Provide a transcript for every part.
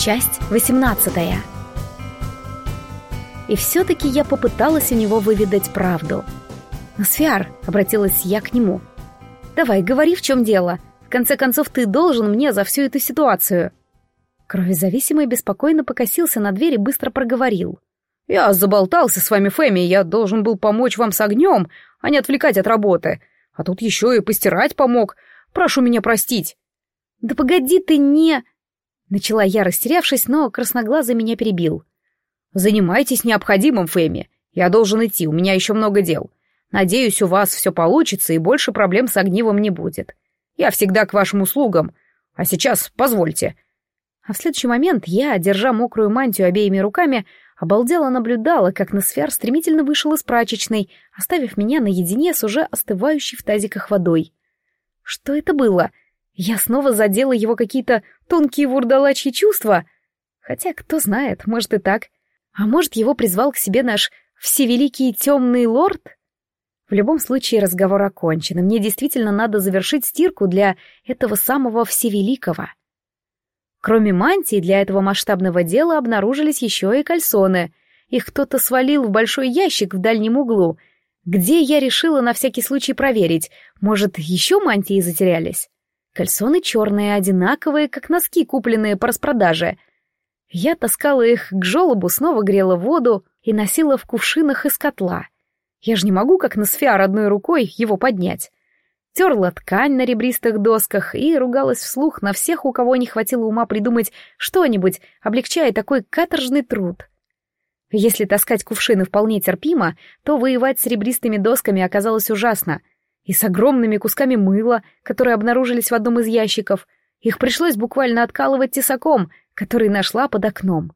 Часть 18 И все-таки я попыталась у него выведать правду. «Носфиар», — обратилась я к нему, — «давай, говори, в чем дело. В конце концов, ты должен мне за всю эту ситуацию». Кровезависимый беспокойно покосился на дверь и быстро проговорил. «Я заболтался с вами, Фэми, я должен был помочь вам с огнем, а не отвлекать от работы. А тут еще и постирать помог. Прошу меня простить». «Да погоди ты не...» Начала я, растерявшись, но красноглазый меня перебил. «Занимайтесь необходимым, Фэми. Я должен идти, у меня еще много дел. Надеюсь, у вас все получится и больше проблем с огнивом не будет. Я всегда к вашим услугам. А сейчас позвольте». А в следующий момент я, держа мокрую мантию обеими руками, обалдела наблюдала, как Носфяр стремительно вышел из прачечной, оставив меня наедине с уже остывающей в тазиках водой. Что это было? Я снова задела его какие-то тонкие вурдалачьи чувства? Хотя, кто знает, может и так. А может, его призвал к себе наш всевеликий темный лорд? В любом случае разговор окончен, и мне действительно надо завершить стирку для этого самого всевеликого. Кроме мантии, для этого масштабного дела обнаружились еще и кальсоны. Их кто-то свалил в большой ящик в дальнем углу, где я решила на всякий случай проверить, может, еще мантии затерялись. Кальсоны черные, одинаковые, как носки, купленные по распродаже. Я таскала их к желобу, снова грела воду и носила в кувшинах из котла. Я же не могу, как на сфиар, одной рукой его поднять. Терла ткань на ребристых досках и ругалась вслух на всех, у кого не хватило ума придумать что-нибудь, облегчая такой каторжный труд. Если таскать кувшины вполне терпимо, то воевать с ребристыми досками оказалось ужасно — и с огромными кусками мыла, которые обнаружились в одном из ящиков. Их пришлось буквально откалывать тесаком, который нашла под окном.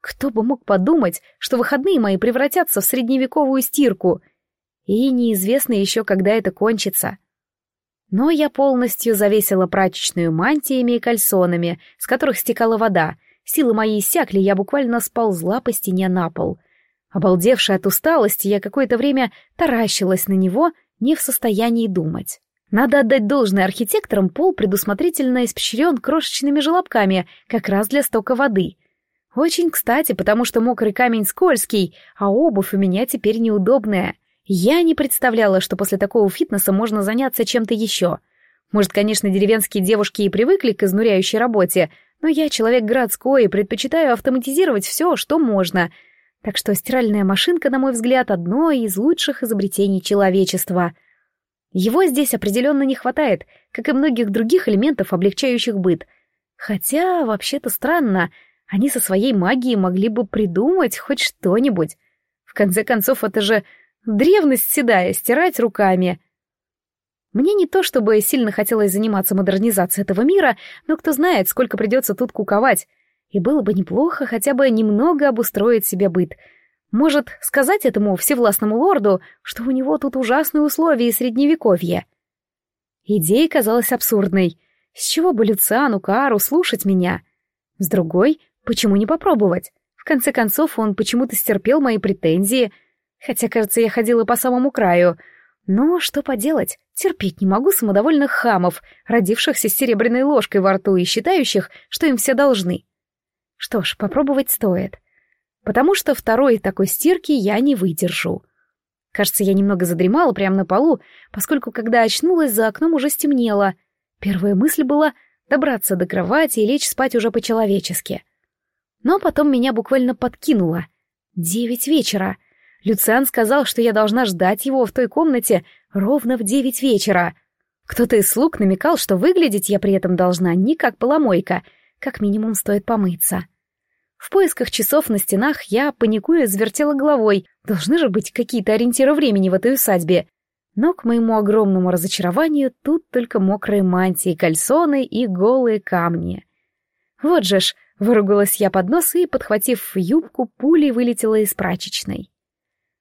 Кто бы мог подумать, что выходные мои превратятся в средневековую стирку. И неизвестно еще, когда это кончится. Но я полностью завесила прачечную мантиями и кальсонами, с которых стекала вода. Силы мои иссякли, я буквально сползла по стене на пол. Обалдевшая от усталости, я какое-то время таращилась на него не в состоянии думать. Надо отдать должное архитекторам, пол предусмотрительно испещрен крошечными желобками, как раз для стока воды. Очень кстати, потому что мокрый камень скользкий, а обувь у меня теперь неудобная. Я не представляла, что после такого фитнеса можно заняться чем-то еще. Может, конечно, деревенские девушки и привыкли к изнуряющей работе, но я человек городской и предпочитаю автоматизировать все, что можно — так что стиральная машинка, на мой взгляд, одно из лучших изобретений человечества. Его здесь определенно не хватает, как и многих других элементов, облегчающих быт. Хотя, вообще-то странно, они со своей магией могли бы придумать хоть что-нибудь. В конце концов, это же древность седая, стирать руками. Мне не то чтобы сильно хотелось заниматься модернизацией этого мира, но кто знает, сколько придется тут куковать — и было бы неплохо хотя бы немного обустроить себе быт. Может, сказать этому всевластному лорду, что у него тут ужасные условия и средневековье. Идея казалась абсурдной. С чего бы Люциану Каару слушать меня? С другой, почему не попробовать? В конце концов, он почему-то стерпел мои претензии, хотя, кажется, я ходила по самому краю. Но что поделать, терпеть не могу самодовольных хамов, родившихся с серебряной ложкой во рту и считающих, что им все должны. Что ж, попробовать стоит. Потому что второй такой стирки я не выдержу. Кажется, я немного задремала прямо на полу, поскольку, когда очнулась, за окном уже стемнело. Первая мысль была добраться до кровати и лечь спать уже по-человечески. Но потом меня буквально подкинуло. Девять вечера. Люциан сказал, что я должна ждать его в той комнате ровно в девять вечера. Кто-то из слуг намекал, что выглядеть я при этом должна не как поломойка, как минимум стоит помыться. В поисках часов на стенах я, паникуя, завертела головой. Должны же быть какие-то ориентиры времени в этой усадьбе. Но, к моему огромному разочарованию, тут только мокрые мантии, кальсоны и голые камни. Вот же ж, выругалась я под нос и, подхватив юбку, пулей вылетела из прачечной.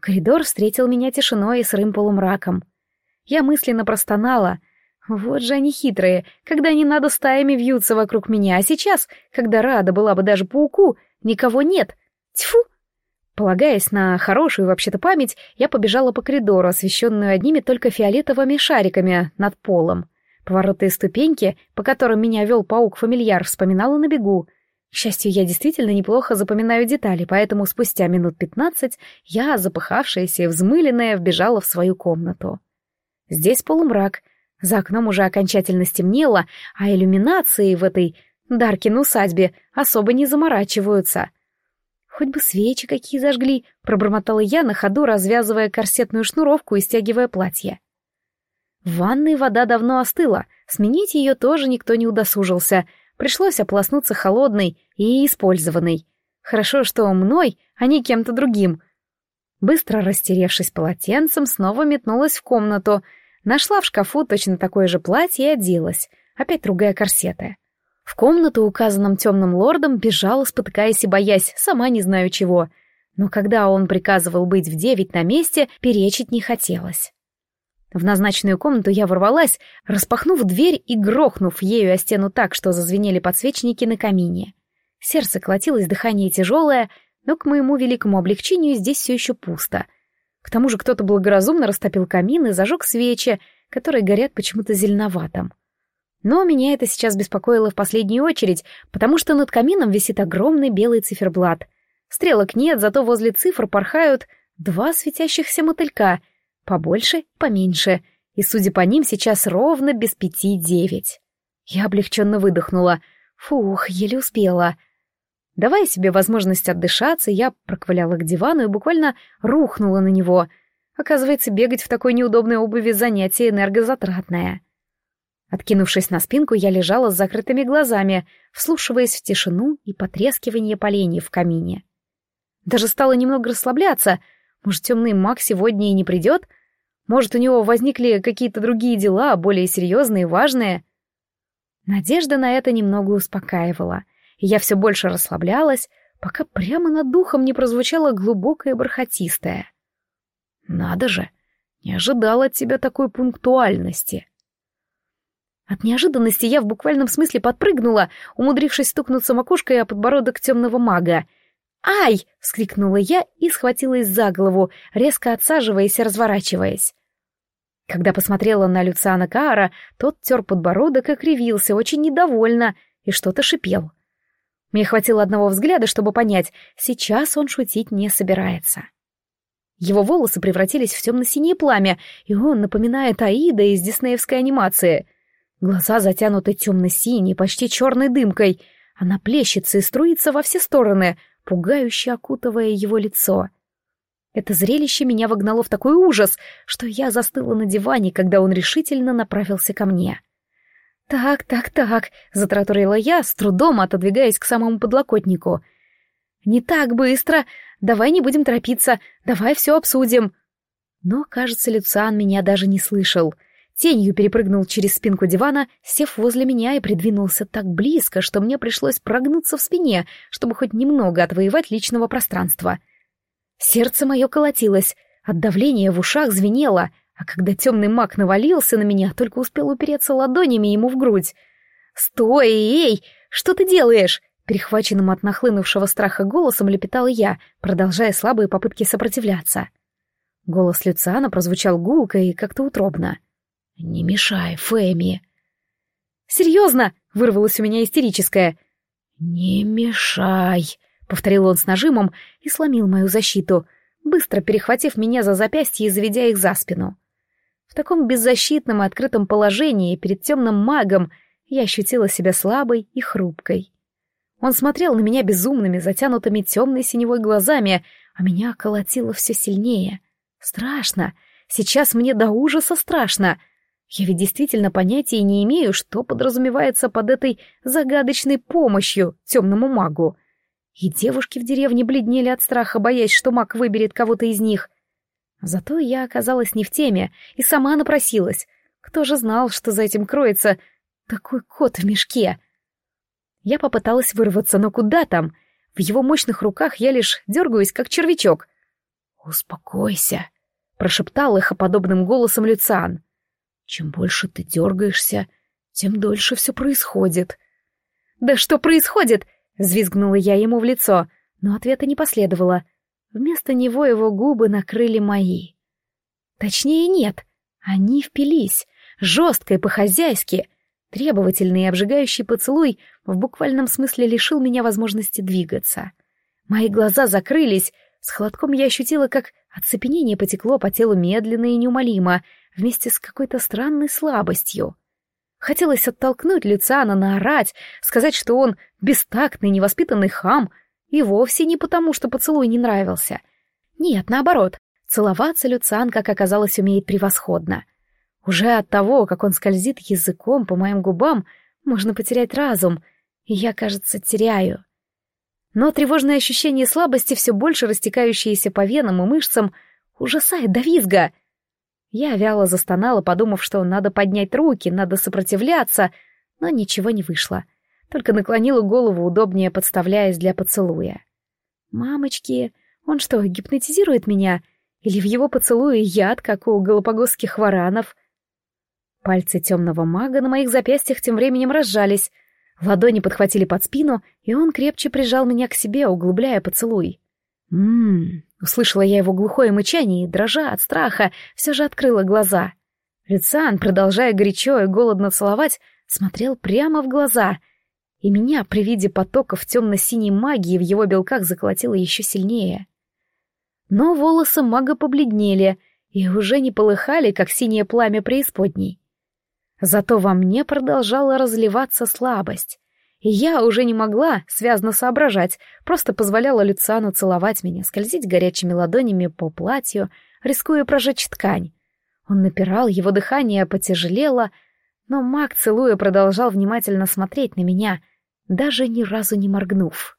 Коридор встретил меня тишиной и сырым полумраком. Я мысленно простонала — вот же они хитрые, когда не надо стаями вьются вокруг меня, а сейчас, когда рада была бы даже пауку, никого нет. Тьфу! Полагаясь на хорошую вообще-то память, я побежала по коридору, освещенную одними только фиолетовыми шариками над полом. Повороты и ступеньки, по которым меня вел паук-фамильяр, вспоминала на бегу. К счастью, я действительно неплохо запоминаю детали, поэтому спустя минут пятнадцать я, запыхавшаяся и взмыленная, вбежала в свою комнату. Здесь полумрак, за окном уже окончательно стемнело, а иллюминации в этой Даркин усадьбе особо не заморачиваются. Хоть бы свечи какие зажгли, пробормотала я на ходу, развязывая корсетную шнуровку и стягивая платье. В ванной вода давно остыла, сменить ее тоже никто не удосужился — Пришлось ополоснуться холодной и использованной. Хорошо, что мной, а не кем-то другим. Быстро растеревшись полотенцем, снова метнулась в комнату. Нашла в шкафу точно такое же платье и оделась, опять ругая корсеты. В комнату, указанным темным лордом, бежала, спотыкаясь и боясь, сама не знаю чего. Но когда он приказывал быть в девять на месте, перечить не хотелось. В назначенную комнату я ворвалась, распахнув дверь и грохнув ею о стену так, что зазвенели подсвечники на камине. Сердце колотилось, дыхание тяжелое, но к моему великому облегчению здесь все еще пусто. К тому же кто-то благоразумно растопил камин и зажег свечи, которые горят почему-то зеленоватым. Но меня это сейчас беспокоило в последнюю очередь, потому что над камином висит огромный белый циферблат. Стрелок нет, зато возле цифр порхают два светящихся мотылька — Побольше, поменьше, и, судя по ним, сейчас ровно без пяти девять. Я облегченно выдохнула. Фух, еле успела. Давая себе возможность отдышаться, я прокваляла к дивану и буквально рухнула на него. Оказывается, бегать в такой неудобной обуви занятие энергозатратное. Откинувшись на спинку, я лежала с закрытыми глазами, вслушиваясь в тишину и потрескивание поленьев в камине. Даже стало немного расслабляться — может, темный маг сегодня и не придет? Может, у него возникли какие-то другие дела, более серьезные и важные? Надежда на это немного успокаивала, и я все больше расслаблялась, пока прямо над духом не прозвучало глубокое бархатистое. «Надо же! Не ожидала от тебя такой пунктуальности!» От неожиданности я в буквальном смысле подпрыгнула, умудрившись стукнуться макушкой о подбородок темного мага, «Ай!» — вскрикнула я и схватилась за голову, резко отсаживаясь и разворачиваясь. Когда посмотрела на Люциана Каара, тот тер подбородок и кривился, очень недовольно, и что-то шипел. Мне хватило одного взгляда, чтобы понять, сейчас он шутить не собирается. Его волосы превратились в темно-синее пламя, и он напоминает Аида из диснеевской анимации. Глаза затянуты темно-синей, почти черной дымкой. Она плещется и струится во все стороны — пугающе окутывая его лицо. Это зрелище меня вогнало в такой ужас, что я застыла на диване, когда он решительно направился ко мне. «Так, так, так», — затраторила я, с трудом отодвигаясь к самому подлокотнику. «Не так быстро. Давай не будем торопиться. Давай все обсудим». Но, кажется, Люциан меня даже не слышал. Тенью перепрыгнул через спинку дивана, сев возле меня и придвинулся так близко, что мне пришлось прогнуться в спине, чтобы хоть немного отвоевать личного пространства. Сердце мое колотилось, от давления в ушах звенело, а когда темный маг навалился на меня, только успел упереться ладонями ему в грудь. «Стой, эй! Что ты делаешь?» Перехваченным от нахлынувшего страха голосом лепетала я, продолжая слабые попытки сопротивляться. Голос Люциана прозвучал гулко и как-то утробно. «Не мешай, Фэми!» «Серьезно!» — вырвалось у меня истерическое. «Не мешай!» — повторил он с нажимом и сломил мою защиту, быстро перехватив меня за запястье и заведя их за спину. В таком беззащитном и открытом положении перед темным магом я ощутила себя слабой и хрупкой. Он смотрел на меня безумными, затянутыми темной синевой глазами, а меня колотило все сильнее. Страшно. Сейчас мне до ужаса страшно — я ведь действительно понятия не имею, что подразумевается под этой загадочной помощью темному магу. И девушки в деревне бледнели от страха, боясь, что маг выберет кого-то из них. Зато я оказалась не в теме и сама напросилась. Кто же знал, что за этим кроется такой кот в мешке? Я попыталась вырваться, но куда там? В его мощных руках я лишь дергаюсь, как червячок. «Успокойся», — прошептал эхоподобным голосом Люциан. Чем больше ты дергаешься, тем дольше все происходит. «Да что происходит?» — взвизгнула я ему в лицо, но ответа не последовало. Вместо него его губы накрыли мои. Точнее, нет, они впились, жестко и по-хозяйски, Требовательный и обжигающий поцелуй в буквальном смысле лишил меня возможности двигаться. Мои глаза закрылись, с холодком я ощутила, как оцепенение потекло по телу медленно и неумолимо, вместе с какой-то странной слабостью. Хотелось оттолкнуть Люциана, наорать, сказать, что он бестактный, невоспитанный хам, и вовсе не потому, что поцелуй не нравился. Нет, наоборот, целоваться Люциан, как оказалось, умеет превосходно. Уже от того, как он скользит языком по моим губам, можно потерять разум, и я, кажется, теряю. Но тревожное ощущение слабости, все больше растекающееся по венам и мышцам, ужасает до визга — я вяло застонала, подумав, что надо поднять руки, надо сопротивляться, но ничего не вышло. Только наклонила голову, удобнее подставляясь для поцелуя. «Мамочки, он что, гипнотизирует меня? Или в его поцелуе яд, как у галапагосских варанов?» Пальцы темного мага на моих запястьях тем временем разжались. Ладони подхватили под спину, и он крепче прижал меня к себе, углубляя поцелуй. «Ммм, Услышала я его глухое мычание и, дрожа от страха, все же открыла глаза. Люциан, продолжая горячо и голодно целовать, смотрел прямо в глаза, и меня при виде потоков темно-синей магии в его белках заколотило еще сильнее. Но волосы мага побледнели и уже не полыхали, как синее пламя преисподней. Зато во мне продолжала разливаться слабость. И я уже не могла связно соображать, просто позволяла Люциану целовать меня, скользить горячими ладонями по платью, рискуя прожечь ткань. Он напирал, его дыхание потяжелело, но маг, целуя, продолжал внимательно смотреть на меня, даже ни разу не моргнув.